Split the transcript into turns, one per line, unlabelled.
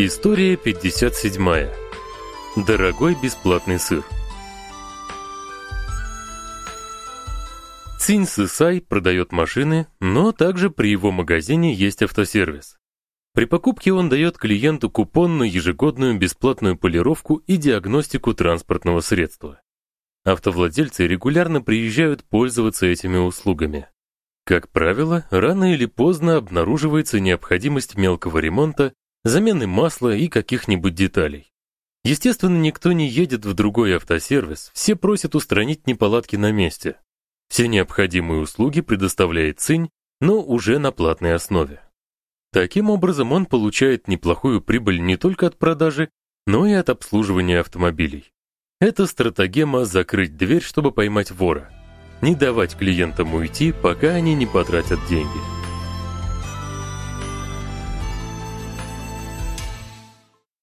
История 57. Дорогой бесплатный сыр. Цинь Сысай продает машины, но также при его магазине есть автосервис. При покупке он дает клиенту купон на ежегодную бесплатную полировку и диагностику транспортного средства. Автовладельцы регулярно приезжают пользоваться этими услугами. Как правило, рано или поздно обнаруживается необходимость мелкого ремонта замены масла и каких-нибудь деталей. Естественно, никто не едет в другой автосервис, все просят устранить неполадки на месте. Все необходимые услуги предоставляет Цинь, но уже на платной основе. Таким образом, он получает неплохую прибыль не только от продажи, но и от обслуживания автомобилей. Это стратегема закрыть дверь, чтобы поймать вора. Не давать клиентам уйти, пока они не потратят деньги.